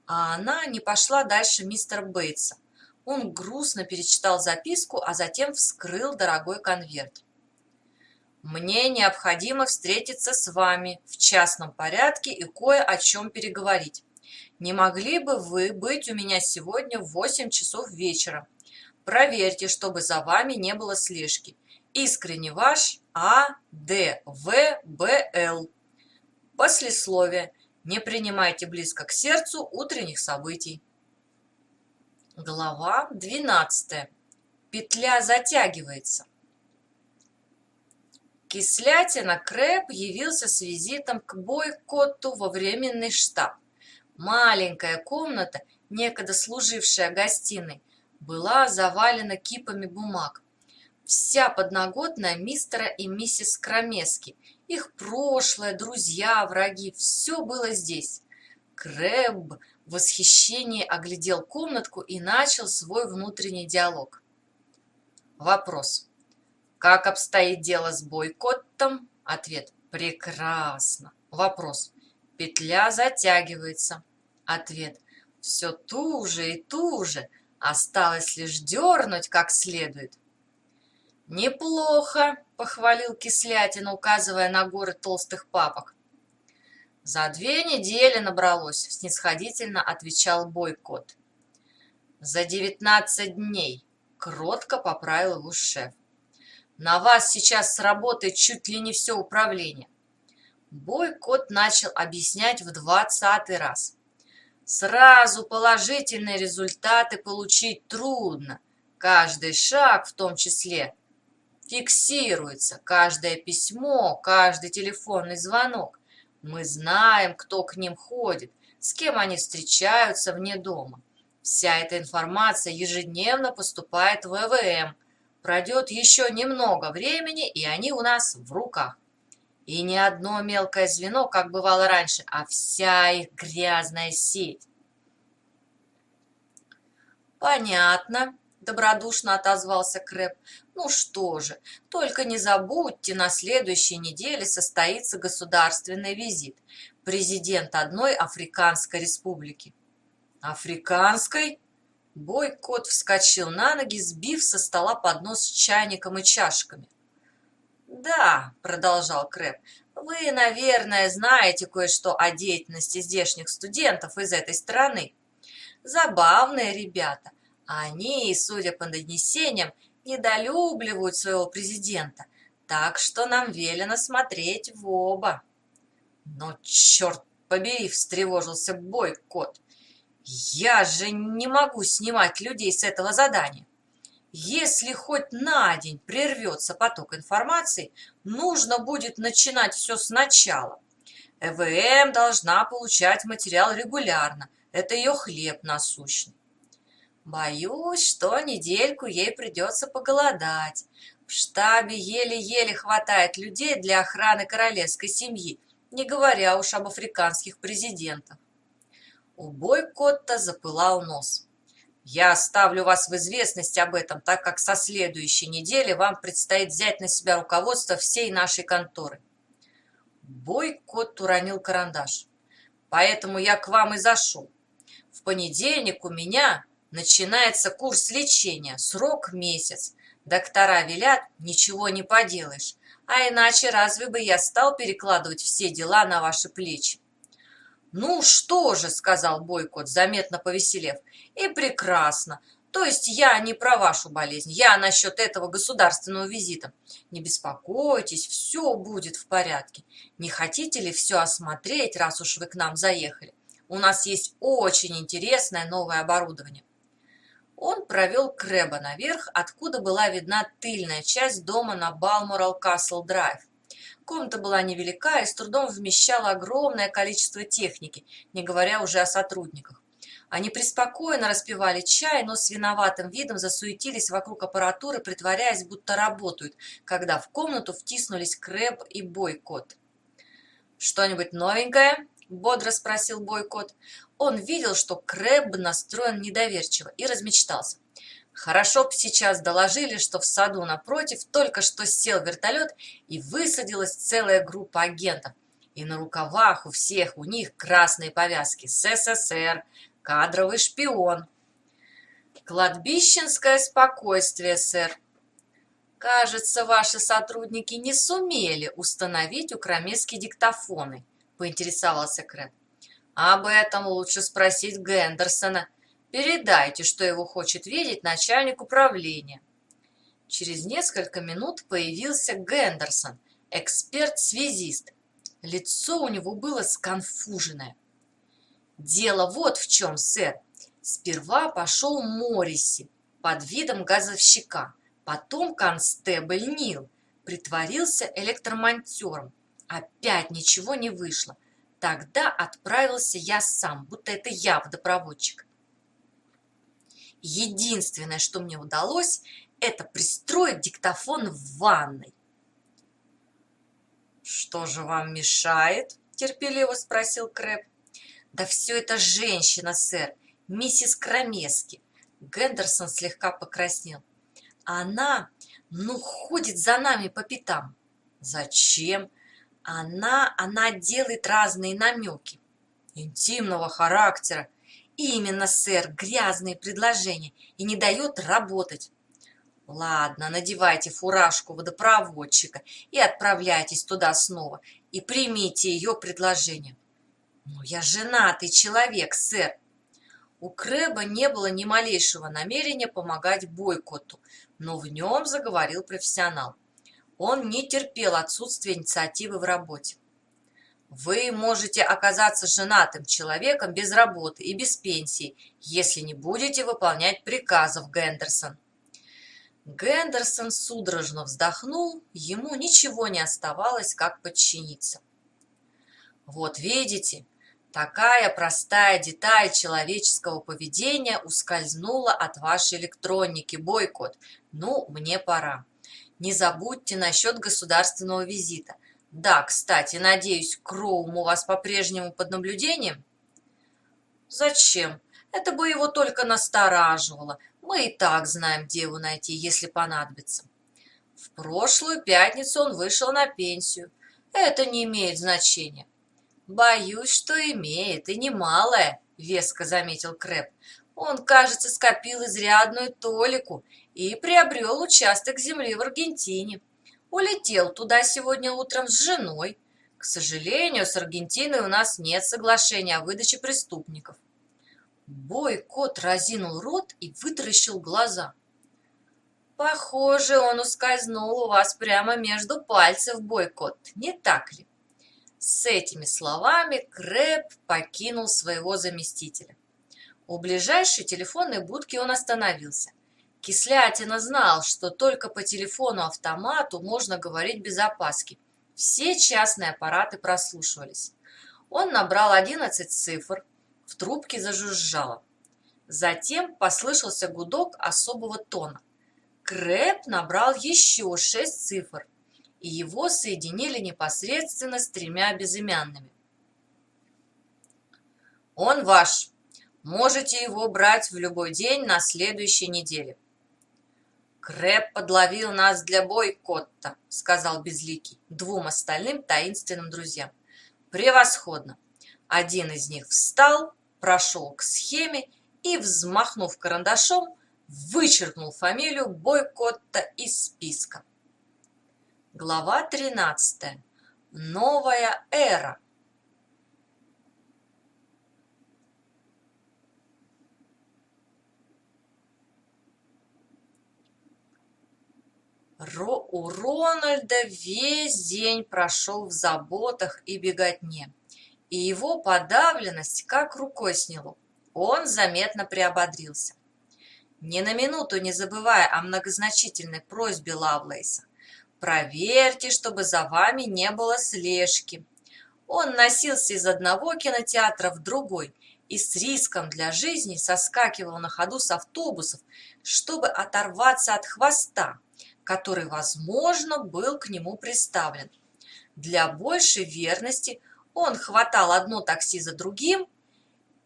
Speaker 1: А она не пошла дальше мистера Бейтса. Он грустно перечитал записку, а затем вскрыл дорогой конверт. «Мне необходимо встретиться с вами в частном порядке и кое о чем переговорить. Не могли бы вы быть у меня сегодня в восемь часов вечера? Проверьте, чтобы за вами не было слежки. Искренне ваш А. Д. В. Б. Л. Послесловие. Не принимайте близко к сердцу утренних событий. Глава 12. Петля затягивается. Кислятина Крэп явился с визитом к бойкоту во временный штаб. Маленькая комната некогда служившая гостиной, была завалена кипами бумаг. Вся подноготная мистера и миссис Крамески, их прошлое, друзья, враги, все было здесь. Крэб восхищении оглядел комнатку и начал свой внутренний диалог. Вопрос. Как обстоит дело с бойкотом? Ответ. Прекрасно. Вопрос. Петля затягивается. Ответ. Все туже и туже. Осталось лишь дернуть как следует. «Неплохо», — похвалил Кислятин, указывая на горы толстых папок. «За две недели набралось», — снисходительно отвечал бойкот. «За девятнадцать дней», — кротко поправил его шеф. «На вас сейчас сработает чуть ли не все управление». Бойкот начал объяснять в двадцатый раз. «Сразу положительные результаты получить трудно. Каждый шаг, в том числе, фиксируется. Каждое письмо, каждый телефонный звонок. Мы знаем, кто к ним ходит, с кем они встречаются вне дома. Вся эта информация ежедневно поступает в ЭВМ. Пройдет еще немного времени, и они у нас в руках. И не одно мелкое звено, как бывало раньше, а вся их грязная сеть. Понятно, добродушно отозвался Крэп. Ну что же, только не забудьте, на следующей неделе состоится государственный визит. Президент одной Африканской республики. Африканской? Бойкот вскочил на ноги, сбив со стола поднос с чайником и чашками. «Да», — продолжал Крэп, — «вы, наверное, знаете кое-что о деятельности здешних студентов из этой страны. Забавные ребята. Они, судя по донесениям, недолюбливают своего президента, так что нам велено смотреть в оба. Но, черт побери, встревожился бойкот. Я же не могу снимать людей с этого задания. Если хоть на день прервется поток информации, нужно будет начинать все сначала. ЭВМ должна получать материал регулярно. Это ее хлеб насущный. Боюсь, что недельку ей придется поголодать. В штабе еле-еле хватает людей для охраны королевской семьи, не говоря уж об африканских президентах. У Бойкотта запылал нос. Я оставлю вас в известность об этом, так как со следующей недели вам предстоит взять на себя руководство всей нашей конторы. Бойкот уронил карандаш. Поэтому я к вам и зашел. В понедельник у меня Начинается курс лечения, срок месяц. Доктора велят, ничего не поделаешь. А иначе разве бы я стал перекладывать все дела на ваши плечи? «Ну что же», — сказал Бойкот, заметно повеселев, — «и прекрасно. То есть я не про вашу болезнь, я насчет этого государственного визита. Не беспокойтесь, все будет в порядке. Не хотите ли все осмотреть, раз уж вы к нам заехали? У нас есть очень интересное новое оборудование. Он провел Крэба наверх, откуда была видна тыльная часть дома на Балморал Касл Драйв. Комната была невелика и с трудом вмещала огромное количество техники, не говоря уже о сотрудниках. Они преспокойно распивали чай, но с виноватым видом засуетились вокруг аппаратуры, притворяясь, будто работают, когда в комнату втиснулись Крэб и Бойкот. «Что-нибудь новенькое?» – бодро спросил Бойкот. Он видел, что Крэб настроен недоверчиво и размечтался. Хорошо б сейчас доложили, что в саду напротив только что сел вертолет и высадилась целая группа агентов. И на рукавах у всех у них красные повязки СССР, кадровый шпион. Кладбищенское спокойствие, сэр. Кажется, ваши сотрудники не сумели установить у диктофоны, поинтересовался Крэб. Об этом лучше спросить Гендерсона. Передайте, что его хочет видеть начальник управления. Через несколько минут появился Гендерсон, эксперт-связист. Лицо у него было сконфуженное. Дело вот в чем, сэр. Сперва пошел Морриси под видом газовщика, потом констебль Нил, притворился электромонтером. Опять ничего не вышло. Тогда отправился я сам, будто это я водопроводчик. Единственное, что мне удалось, это пристроить диктофон в ванной. «Что же вам мешает?» – терпеливо спросил Крэп. «Да все это женщина, сэр, миссис Крамески». Гендерсон слегка покраснел. «Она, ну, ходит за нами по пятам». «Зачем?» «Она, она делает разные намеки. Интимного характера. Именно, сэр, грязные предложения и не дает работать. Ладно, надевайте фуражку водопроводчика и отправляйтесь туда снова, и примите ее предложение. Ну, я женатый человек, сэр. У Крэба не было ни малейшего намерения помогать бойкоту, но в нем заговорил профессионал. Он не терпел отсутствия инициативы в работе. Вы можете оказаться женатым человеком без работы и без пенсии, если не будете выполнять приказов, Гендерсон. Гендерсон судорожно вздохнул, ему ничего не оставалось, как подчиниться. Вот видите, такая простая деталь человеческого поведения ускользнула от вашей электроники, бойкот. Ну, мне пора. Не забудьте насчет государственного визита. Да, кстати, надеюсь, Кроум у вас по-прежнему под наблюдением? Зачем? Это бы его только настораживало. Мы и так знаем, где его найти, если понадобится. В прошлую пятницу он вышел на пенсию. Это не имеет значения. Боюсь, что имеет, и немалое, веско заметил Крэп. Он, кажется, скопил изрядную толику и приобрел участок земли в Аргентине. Улетел туда сегодня утром с женой. К сожалению, с Аргентиной у нас нет соглашения о выдаче преступников. Бой-кот разинул рот и вытаращил глаза. Похоже, он ускользнул у вас прямо между пальцев, Бойкот, не так ли? С этими словами Крэп покинул своего заместителя. У ближайшей телефонной будки он остановился. Кислятина знал, что только по телефону-автомату можно говорить без опаски. Все частные аппараты прослушивались. Он набрал 11 цифр, в трубке зажужжало. Затем послышался гудок особого тона. Крэп набрал еще шесть цифр, и его соединили непосредственно с тремя безымянными. «Он ваш. Можете его брать в любой день на следующей неделе». «Крэп подловил нас для бойкотта», — сказал Безликий двум остальным таинственным друзьям. «Превосходно! Один из них встал, прошел к схеме и, взмахнув карандашом, вычеркнул фамилию Бойкотта из списка. Глава 13. Новая эра. Ро у Рональда весь день прошел в заботах и беготне и его подавленность как рукой сняло. Он заметно приободрился. Ни на минуту не забывая о многозначительной просьбе Лавлейса. «Проверьте, чтобы за вами не было слежки». Он носился из одного кинотеатра в другой и с риском для жизни соскакивал на ходу с автобусов, чтобы оторваться от хвоста, который, возможно, был к нему приставлен. Для большей верности – он хватал одно такси за другим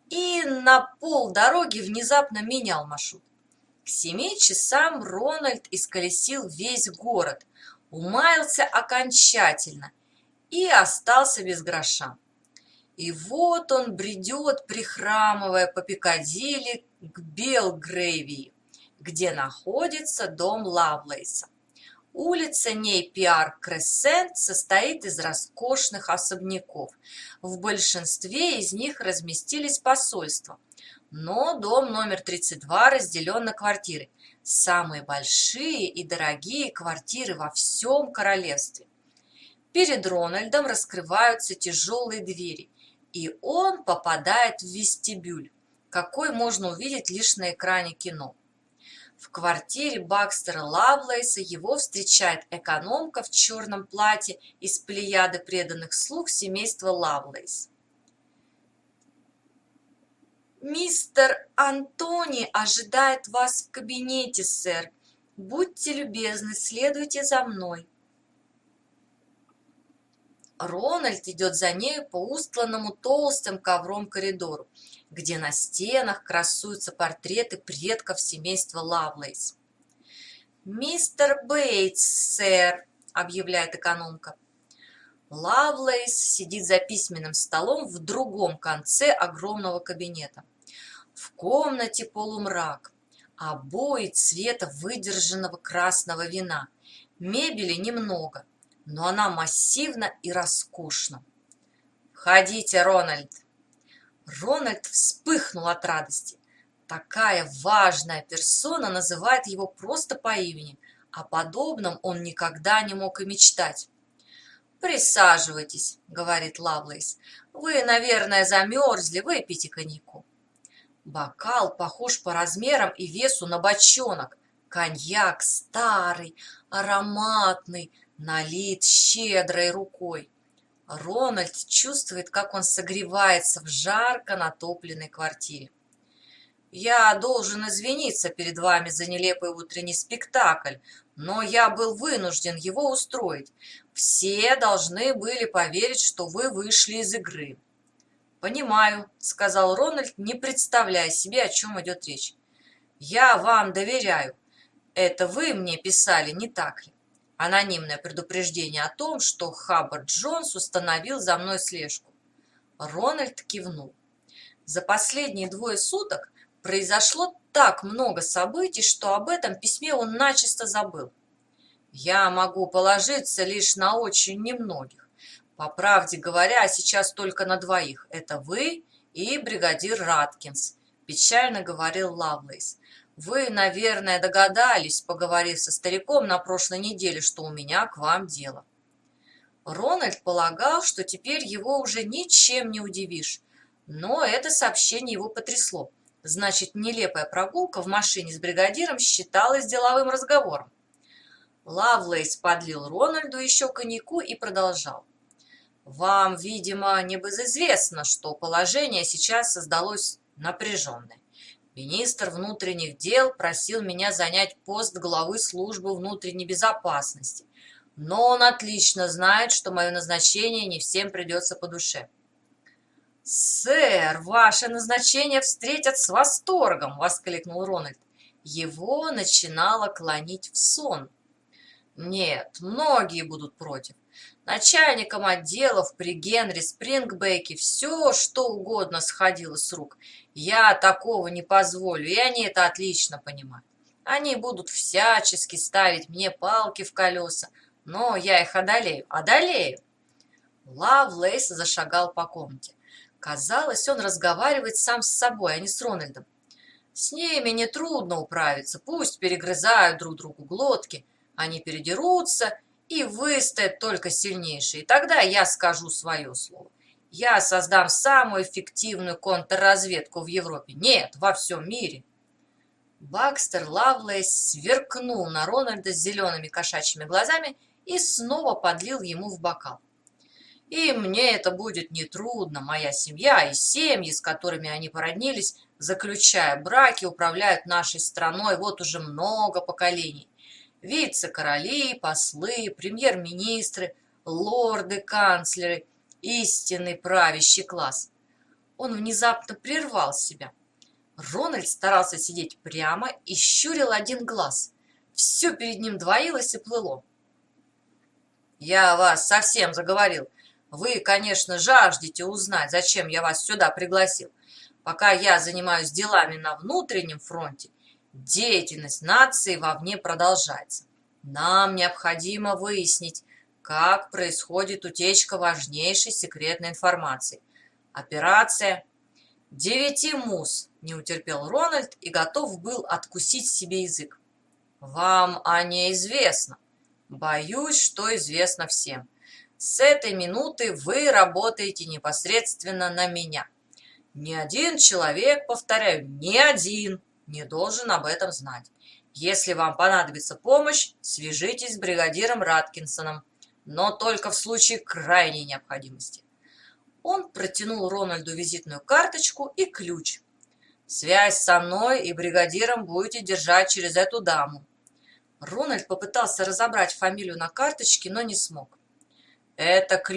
Speaker 1: и на полдороги внезапно менял маршрут. К семи часам Рональд исколесил весь город, умаялся окончательно и остался без гроша. И вот он бредет, прихрамывая по Пикадилли к Белгрейвии, где находится дом Лавлейса. Улица Нейпиар-Крессент состоит из роскошных особняков. В большинстве из них разместились посольства. Но дом номер 32 разделен на квартиры. Самые большие и дорогие квартиры во всем королевстве. Перед Рональдом раскрываются тяжелые двери, и он попадает в вестибюль, какой можно увидеть лишь на экране кино. В квартире Бакстера Лавлейса его встречает экономка в черном платье из плеяды преданных слуг семейства Лавлейс. мистер антони ожидает вас в кабинете сэр. Будьте любезны следуйте за мной рональд идет за ней по устланному толстым ковром коридору где на стенах красуются портреты предков семейства лавлейс мистер бейтс сэр объявляет экономка Лавлейс сидит за письменным столом в другом конце огромного кабинета. В комнате полумрак, обои цвета выдержанного красного вина. Мебели немного, но она массивна и роскошна. «Входите, Рональд!» Рональд вспыхнул от радости. Такая важная персона называет его просто по имени. О подобном он никогда не мог и мечтать. «Присаживайтесь», — говорит Лавлейс. «Вы, наверное, замерзли, выпейте коньяку». Бокал похож по размерам и весу на бочонок. Коньяк старый, ароматный, налит щедрой рукой. Рональд чувствует, как он согревается в жарко натопленной квартире. Я должен извиниться перед вами за нелепый утренний спектакль, но я был вынужден его устроить. Все должны были поверить, что вы вышли из игры. «Понимаю», — сказал Рональд, не представляя себе, о чем идет речь. «Я вам доверяю. Это вы мне писали, не так ли?» Анонимное предупреждение о том, что Хаббард Джонс установил за мной слежку. Рональд кивнул. За последние двое суток произошло так много событий, что об этом письме он начисто забыл. Я могу положиться лишь на очень немногих. По правде говоря, сейчас только на двоих. Это вы и бригадир Раткинс, печально говорил Лавлейс. Вы, наверное, догадались, поговорив со стариком на прошлой неделе, что у меня к вам дело. Рональд полагал, что теперь его уже ничем не удивишь, но это сообщение его потрясло. Значит, нелепая прогулка в машине с бригадиром считалась деловым разговором. Лавлейс подлил Рональду еще коньяку и продолжал. «Вам, видимо, небезызвестно, что положение сейчас создалось напряженное. Министр внутренних дел просил меня занять пост главы службы внутренней безопасности, но он отлично знает, что мое назначение не всем придется по душе. «Сэр, ваше назначение встретят с восторгом!» — воскликнул Рональд. Его начинало клонить в сон. «Нет, многие будут против. Начальникам отделов при Генри Спрингбеке все, что угодно сходило с рук. Я такого не позволю, и они это отлично понимают. Они будут всячески ставить мне палки в колеса, но я их одолею, одолею!» Лавлейс зашагал по комнате. Казалось, он разговаривает сам с собой, а не с Рональдом. С ними нетрудно управиться, пусть перегрызают друг другу глотки, они передерутся и выстоят только сильнейшие. Тогда я скажу свое слово. Я создам самую эффективную контрразведку в Европе. Нет, во всем мире. Бакстер Лавлейс сверкнул на Рональда с зелеными кошачьими глазами и снова подлил ему в бокал. И мне это будет нетрудно. Моя семья и семьи, с которыми они породнились, заключая браки, управляют нашей страной вот уже много поколений. Вице-короли, послы, премьер-министры, лорды, канцлеры, истинный правящий класс. Он внезапно прервал себя. Рональд старался сидеть прямо и щурил один глаз. Все перед ним двоилось и плыло. «Я вас совсем заговорил. Вы, конечно, жаждете узнать, зачем я вас сюда пригласил. Пока я занимаюсь делами на внутреннем фронте, деятельность нации вовне продолжается. Нам необходимо выяснить, как происходит утечка важнейшей секретной информации. Операция «Девяти мус», не утерпел Рональд и готов был откусить себе язык. «Вам о ней известно. Боюсь, что известно всем. С этой минуты вы работаете непосредственно на меня. Ни один человек, повторяю, ни один не должен об этом знать. Если вам понадобится помощь, свяжитесь с бригадиром Раткинсоном, но только в случае крайней необходимости. Он протянул Рональду визитную карточку и ключ. Связь со мной и бригадиром будете держать через эту даму. Рональд попытался разобрать фамилию на карточке, но не смог. Это ключ